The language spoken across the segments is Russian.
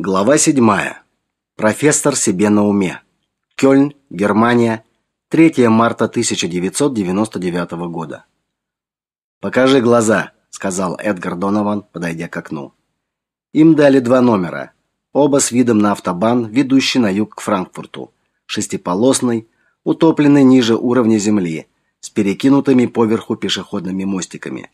Глава 7. Профессор себе на уме. Кёльн, Германия, 3 марта 1999 года. Покажи глаза, сказал Эдгар Донован, подойдя к окну. Им дали два номера, оба с видом на автобан, ведущий на юг к Франкфурту, шестиполосный, утопленный ниже уровня земли, с перекинутыми поверху пешеходными мостиками.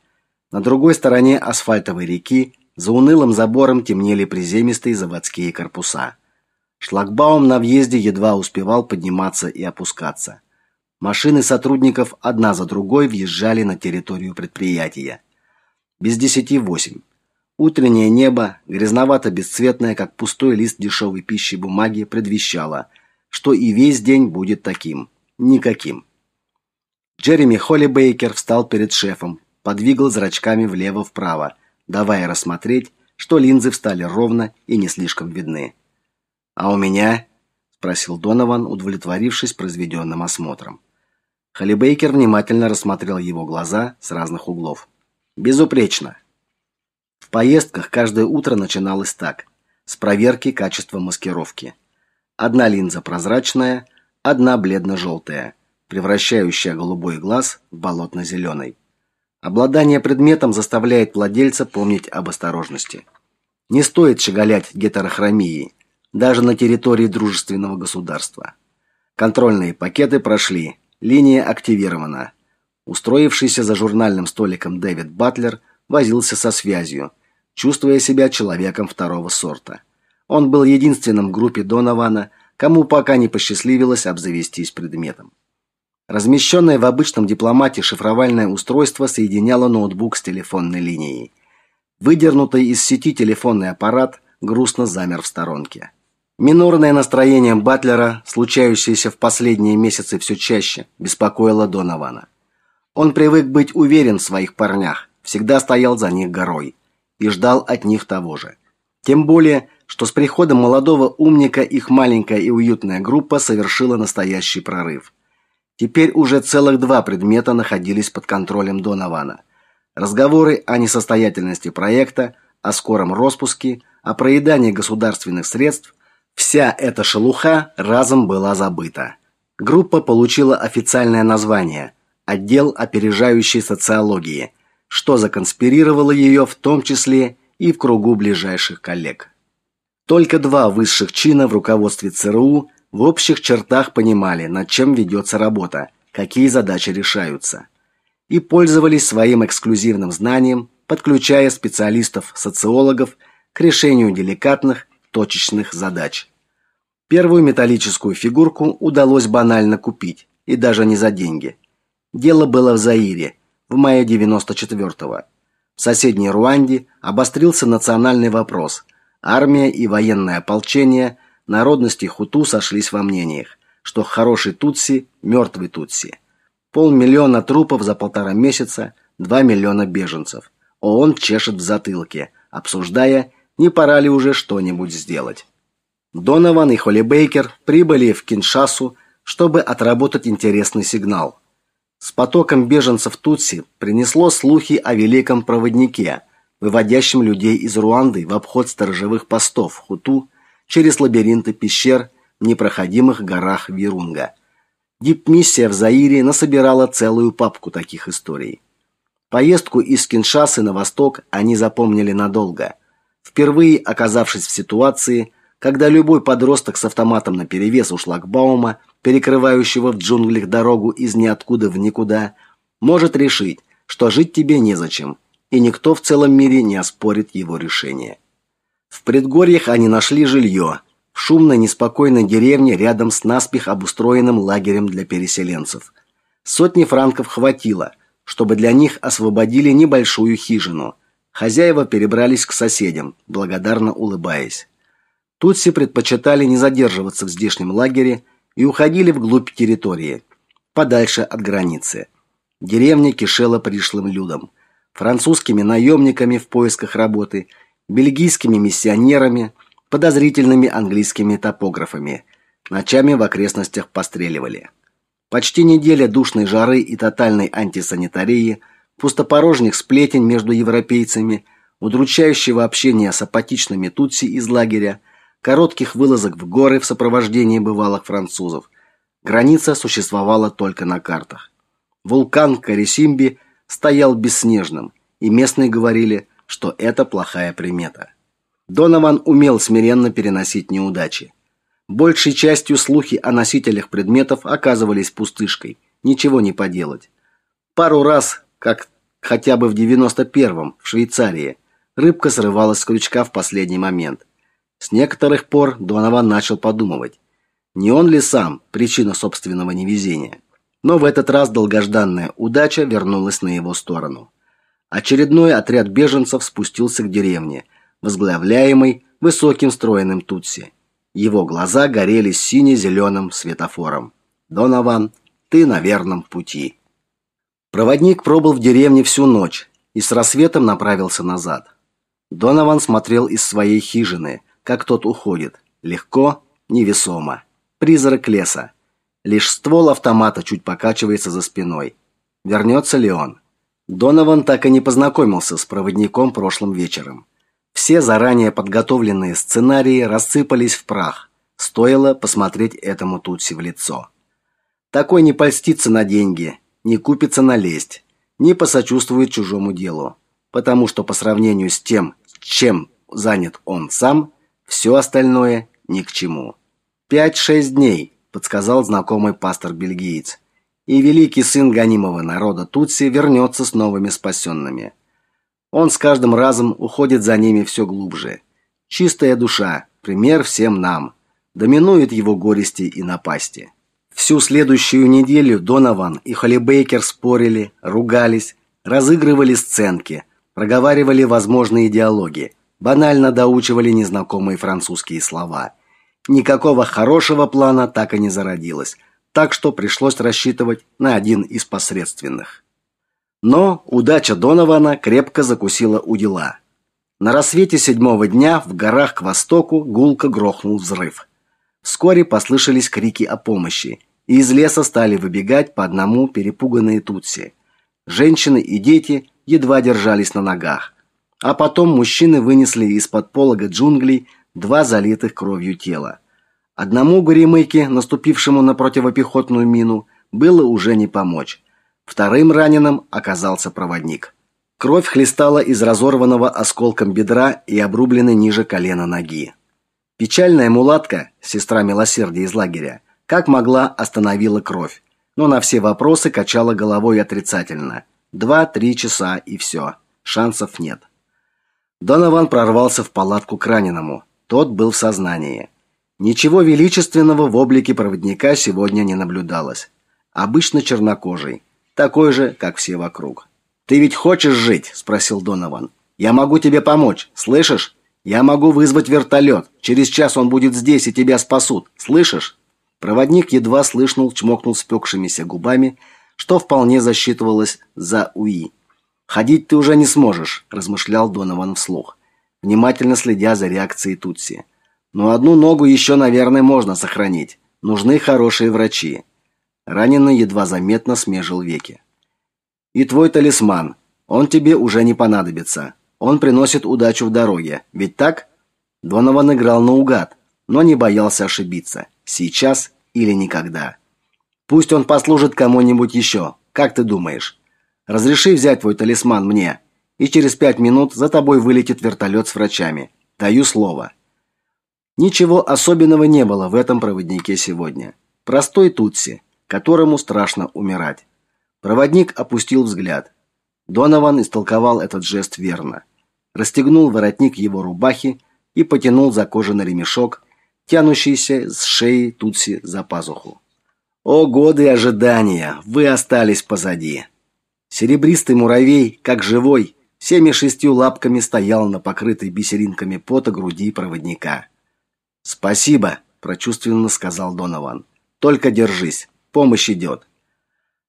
На другой стороне асфальтовой реки за унылым забором темнели приземистые заводские корпуса. Шлагбаум на въезде едва успевал подниматься и опускаться. Машины сотрудников одна за другой въезжали на территорию предприятия. Без десяти восемь. Утреннее небо, грязновато-бесцветное, как пустой лист дешевой пищи бумаги, предвещало, что и весь день будет таким, никаким. Джереми Холлибейкер встал перед шефом, подвигал зрачками влево-вправо давая рассмотреть, что линзы встали ровно и не слишком видны. А у меня, спросил Донован, удовлетворившись произведенным осмотром. Халибейкер внимательно рассмотрел его глаза с разных углов. Безупречно. В поездках каждое утро начиналось так: с проверки качества маскировки. Одна линза прозрачная, одна бледно желтая превращающая голубой глаз в болотно зеленый Обладание предметом заставляет владельца помнить об осторожности. Не стоит щеголять гетерохромией, даже на территории дружественного государства. Контрольные пакеты прошли, линия активирована. Устроившийся за журнальным столиком Дэвид Батлер возился со связью, чувствуя себя человеком второго сорта. Он был единственным в группе Донована, кому пока не посчастливилось обзавестись предметом. Размещенное в обычном дипломате шифровальное устройство соединяло ноутбук с телефонной линией. Выдернутый из сети телефонный аппарат грустно замер в сторонке. Минорное настроение Батлера, случающееся в последние месяцы все чаще, беспокоило Донована. Он привык быть уверен в своих парнях, всегда стоял за них горой и ждал от них того же. Тем более, что с приходом молодого умника их маленькая и уютная группа совершила настоящий прорыв. Теперь уже целых два предмета находились под контролем Донована. Разговоры о несостоятельности проекта, о скором распуске, о проедании государственных средств, вся эта шелуха разом была забыта. Группа получила официальное название Отдел опережающей социологии, что законспирировало ее в том числе и в кругу ближайших коллег. Только два высших чина в руководстве ЦРУ в общих чертах понимали, над чем ведется работа, какие задачи решаются, и пользовались своим эксклюзивным знанием, подключая специалистов-социологов к решению деликатных, точечных задач. Первую металлическую фигурку удалось банально купить, и даже не за деньги. Дело было в Заире, в мае 94-го. В соседней Руанде обострился национальный вопрос. Армия и военное ополчение – народности хуту сошлись во мнениях, что хороший тутси мертвый тутси. Полмиллиона трупов за полтора месяца, два миллиона беженцев. ООН чешет в затылке, обсуждая, не пора ли уже что-нибудь сделать. Донован и Холли Бейкер прибыли в Киншасу, чтобы отработать интересный сигнал. С потоком беженцев Тутси принесло слухи о великом проводнике, выводящем людей из Руанды в обход сторожевых постов Хуту через лабиринты пещер в непроходимых горах Вирунга. Дипмиссия в Заире насобирала целую папку таких историй. Поездку из Киншасы на восток они запомнили надолго. Впервые оказавшись в ситуации, когда любой подросток с автоматом наперевес у шлагбаума, перекрывающего в джунглях дорогу из ниоткуда в никуда, может решить, что жить тебе незачем, и никто в целом мире не оспорит его решение. В предгорьях они нашли жилье в шумной, неспокойной деревне рядом с наспех обустроенным лагерем для переселенцев. Сотни франков хватило, чтобы для них освободили небольшую хижину. Хозяева перебрались к соседям, благодарно улыбаясь. Тутси предпочитали не задерживаться в здешнем лагере и уходили вглубь территории, подальше от границы. Деревня кишела пришлым людом, французскими наемниками в поисках работы – бельгийскими миссионерами, подозрительными английскими топографами. Ночами в окрестностях постреливали. Почти неделя душной жары и тотальной антисанитарии, пустопорожних сплетен между европейцами, удручающего общения с апатичными тутси из лагеря коротких вылазок в горы в сопровождении бывалых французов. Граница существовала только на картах. Вулкан Карисимби стоял бесснежным, и местные говорили, что это плохая примета. Донован умел смиренно переносить неудачи. Большей частью слухи о носителях предметов оказывались пустышкой. Ничего не поделать. Пару раз, как хотя бы в 91-м в Швейцарии, рыбка срывалась с крючка в последний момент. С некоторых пор Донован начал подумывать, не он ли сам причина собственного невезения. Но в этот раз долгожданная удача вернулась на его сторону. Очередной отряд беженцев спустился к деревне, возглавляемый высоким стройным тутси. Его глаза горели сине-зеленым светофором. Донован, ты на верном пути. Проводник пробыл в деревне всю ночь и с рассветом направился назад. Донован смотрел из своей хижины, как тот уходит, легко, невесомо. Призрак леса. Лишь ствол автомата чуть покачивается за спиной. Вернется ли он? Донован так и не познакомился с проводником прошлым вечером. Все заранее подготовленные сценарии рассыпались в прах. Стоило посмотреть этому Тутси в лицо. Такой не польстится на деньги, не купится на лесть, не посочувствует чужому делу, потому что по сравнению с тем, чем занят он сам, все остальное ни к чему. «Пять-шесть дней», – подсказал знакомый пастор-бельгиец. «И великий сын гонимого народа Тутси вернется с новыми спасенными». Он с каждым разом уходит за ними все глубже. Чистая душа, пример всем нам. Доминует его горести и напасти. Всю следующую неделю Донован и Холли Бейкер спорили, ругались, разыгрывали сценки – проговаривали возможные диалоги, банально доучивали незнакомые французские слова. Никакого хорошего плана так и не зародилось, так что пришлось рассчитывать на один из посредственных. Но удача Донована крепко закусила у дела. На рассвете седьмого дня в горах к востоку гулко грохнул взрыв. Вскоре послышались крики о помощи, и из леса стали выбегать по одному перепуганные тутси. Женщины и дети едва держались на ногах. А потом мужчины вынесли из-под полога джунглей два залитых кровью тела. Одному горемыке, наступившему на противопехотную мину, было уже не помочь. Вторым раненым оказался проводник. Кровь хлестала из разорванного осколком бедра и обрубленной ниже колена ноги. Печальная мулатка, сестра милосердия из лагеря, как могла остановила кровь, но на все вопросы качала головой отрицательно – Два-три часа и все. Шансов нет. Донован прорвался в палатку к раненому. Тот был в сознании. Ничего величественного в облике проводника сегодня не наблюдалось. Обычно чернокожий, такой же, как все вокруг. Ты ведь хочешь жить, спросил Донован. Я могу тебе помочь, слышишь? Я могу вызвать вертолет. Через час он будет здесь и тебя спасут. Слышишь? Проводник едва слышно чмокнул спекшимися губами что вполне засчитывалось за УИ. «Ходить ты уже не сможешь», – размышлял Донован вслух, внимательно следя за реакцией Тутси. «Но одну ногу еще, наверное, можно сохранить. Нужны хорошие врачи». Раненый едва заметно смежил веки. «И твой талисман. Он тебе уже не понадобится. Он приносит удачу в дороге. Ведь так?» Донован играл наугад, но не боялся ошибиться. Сейчас или никогда. Пусть он послужит кому-нибудь еще. Как ты думаешь? Разреши взять твой талисман мне, и через пять минут за тобой вылетит вертолет с врачами. Даю слово. Ничего особенного не было в этом проводнике сегодня. Простой тутси, которому страшно умирать. Проводник опустил взгляд. Донован истолковал этот жест верно. Расстегнул воротник его рубахи и потянул за кожаный ремешок, тянущийся с шеи Тутси за пазуху. О, годы ожидания, вы остались позади. Серебристый муравей, как живой, всеми шестью лапками стоял на покрытой бисеринками пота груди проводника. «Спасибо», – прочувственно сказал Донован. «Только держись, помощь идет».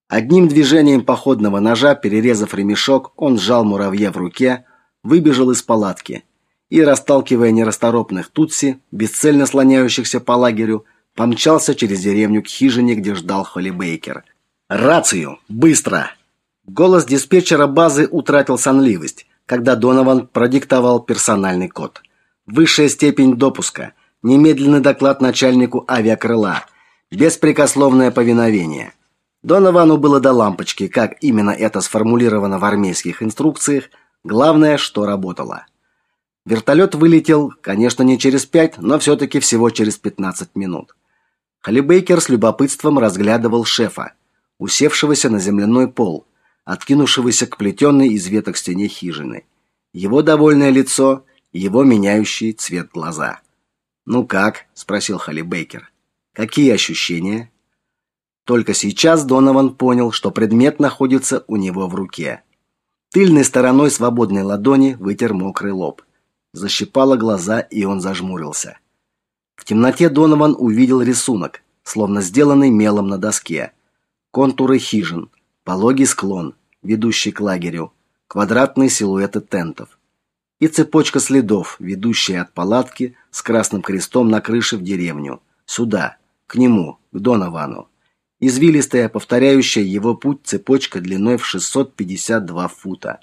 Одним движением походного ножа, перерезав ремешок, он сжал муравья в руке, выбежал из палатки и, расталкивая нерасторопных тутси, бесцельно слоняющихся по лагерю, помчался через деревню к хижине, где ждал Холли Бейкер. «Рацию! Быстро!» Голос диспетчера базы утратил сонливость, когда Донован продиктовал персональный код. Высшая степень допуска. Немедленный доклад начальнику авиакрыла. Беспрекословное повиновение. Доновану было до лампочки, как именно это сформулировано в армейских инструкциях, главное, что работало. Вертолет вылетел, конечно, не через пять, но все таки всего через 15 минут. Халибейкер с любопытством разглядывал шефа, усевшегося на земляной пол, откинувшегося к плетенной из веток стене хижины. Его довольное лицо, его меняющий цвет глаза. "Ну как?" спросил Халибейкер. "Какие ощущения?" Только сейчас Донован понял, что предмет находится у него в руке. Тыльной стороной свободной ладони вытер мокрый лоб. Защипало глаза, и он зажмурился. В темноте Донован увидел рисунок, словно сделанный мелом на доске. Контуры хижин, пологий склон, ведущий к лагерю, квадратные силуэты тентов и цепочка следов, ведущая от палатки с красным крестом на крыше в деревню, сюда, к нему, к Доновану. Извилистая, повторяющая его путь цепочка длиной в 652 фута,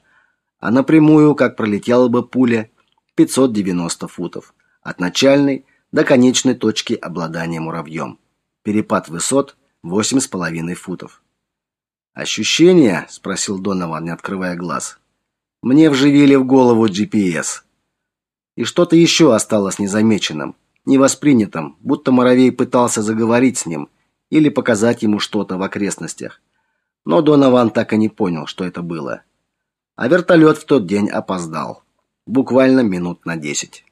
а напрямую, как пролетела бы пуля, 590 футов от начальной до конечной точки обладания муравьем. Перепад высот 8,5 футов. Ощущения, спросил Донован, не открывая глаз. Мне вживили в голову GPS. И что-то еще осталось незамеченным, невоспринятым, будто муравей пытался заговорить с ним или показать ему что-то в окрестностях. Но Донован так и не понял, что это было. А вертолет в тот день опоздал. Буквально минут на десять.